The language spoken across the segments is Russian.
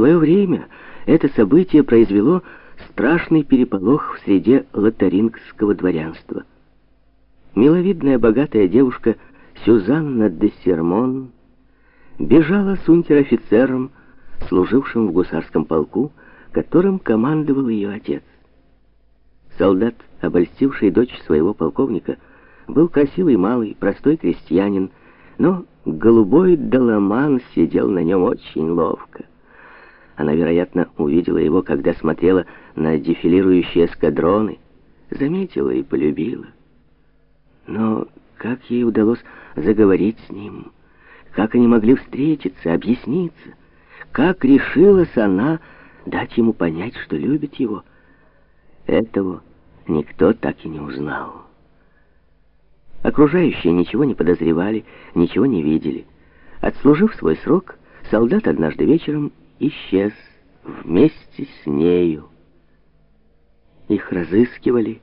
свое время это событие произвело страшный переполох в среде лотарингского дворянства. Миловидная богатая девушка Сюзанна де Сермон бежала с унтер-офицером, служившим в гусарском полку, которым командовал ее отец. Солдат, обольстивший дочь своего полковника, был красивый малый, простой крестьянин, но голубой доломан сидел на нем очень ловко. Она, вероятно, увидела его, когда смотрела на дефилирующие эскадроны, заметила и полюбила. Но как ей удалось заговорить с ним? Как они могли встретиться, объясниться? Как решилась она дать ему понять, что любит его? Этого никто так и не узнал. Окружающие ничего не подозревали, ничего не видели. Отслужив свой срок, солдат однажды вечером исчез вместе с нею. Их разыскивали,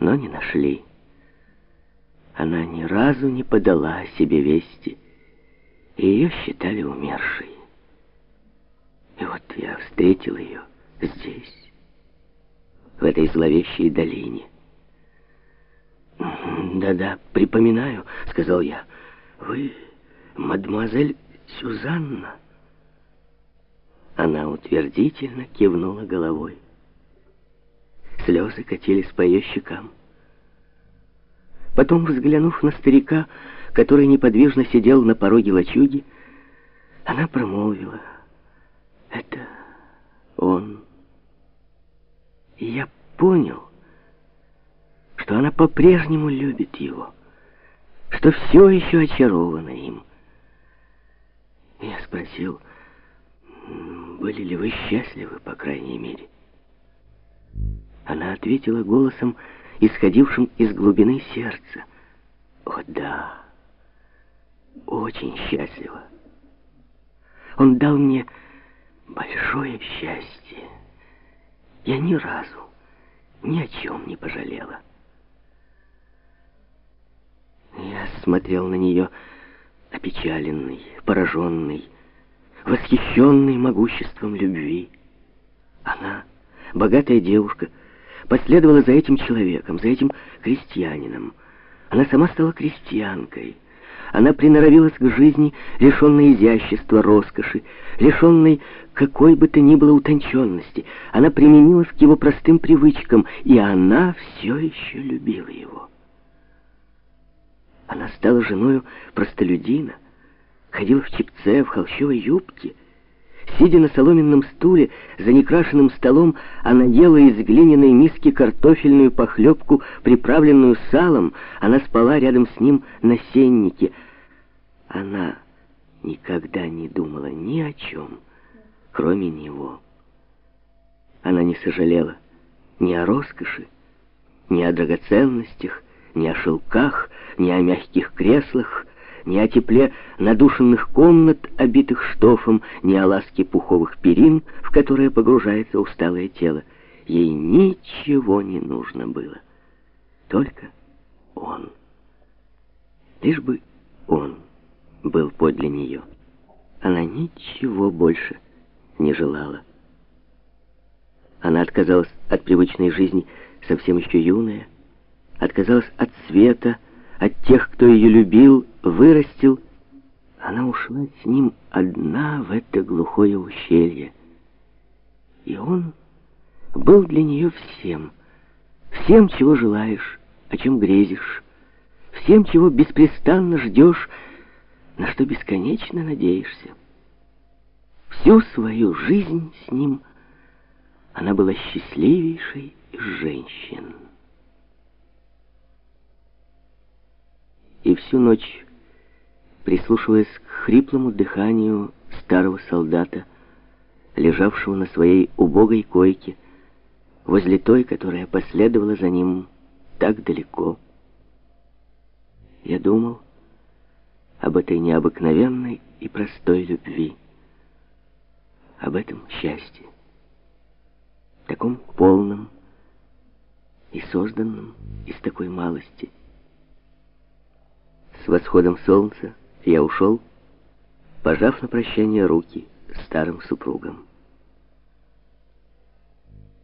но не нашли. Она ни разу не подала о себе вести, и ее считали умершей. И вот я встретил ее здесь, в этой зловещей долине. «Да-да, припоминаю», — сказал я. «Вы мадемуазель Сюзанна?» Она утвердительно кивнула головой. Слезы катились по ее щекам. Потом, взглянув на старика, который неподвижно сидел на пороге лачуги, она промолвила. «Это он». И я понял, что она по-прежнему любит его, что все еще очарована им. Я спросил, были ли вы счастливы, по крайней мере? Она ответила голосом, исходившим из глубины сердца. О, да, очень счастлива. Он дал мне большое счастье. Я ни разу ни о чем не пожалела. Я смотрел на нее опечаленный, пораженный, восхищенный могуществом любви. Она, богатая девушка, последовала за этим человеком, за этим крестьянином. Она сама стала крестьянкой. Она приноровилась к жизни, лишенной изящества, роскоши, лишенной какой бы то ни было утонченности. Она применилась к его простым привычкам, и она все еще любила его. Она стала женою простолюдина, ходила в чепце, в холщовой юбке. Сидя на соломенном стуле, за некрашенным столом, она ела из глиняной миски картофельную похлебку, приправленную салом. Она спала рядом с ним на сеннике. Она никогда не думала ни о чем, кроме него. Она не сожалела ни о роскоши, ни о драгоценностях, ни о шелках, ни о мягких креслах, ни о тепле надушенных комнат, обитых штофом, ни о ласке пуховых перин, в которые погружается усталое тело. Ей ничего не нужно было. Только он. Лишь бы он был подле нее. Она ничего больше не желала. Она отказалась от привычной жизни, совсем еще юная, отказалась от света, от тех, кто ее любил, вырастил. Она ушла с ним одна в это глухое ущелье. И он был для нее всем. Всем, чего желаешь, о чем грезишь. Всем, чего беспрестанно ждешь, на что бесконечно надеешься. Всю свою жизнь с ним она была счастливейшей из женщин. И всю ночь, прислушиваясь к хриплому дыханию старого солдата, лежавшего на своей убогой койке, возле той, которая последовала за ним так далеко, я думал об этой необыкновенной и простой любви, об этом счастье, таком полном и созданном из такой малости — с восходом солнца я ушел, пожав на прощание руки старым супругом.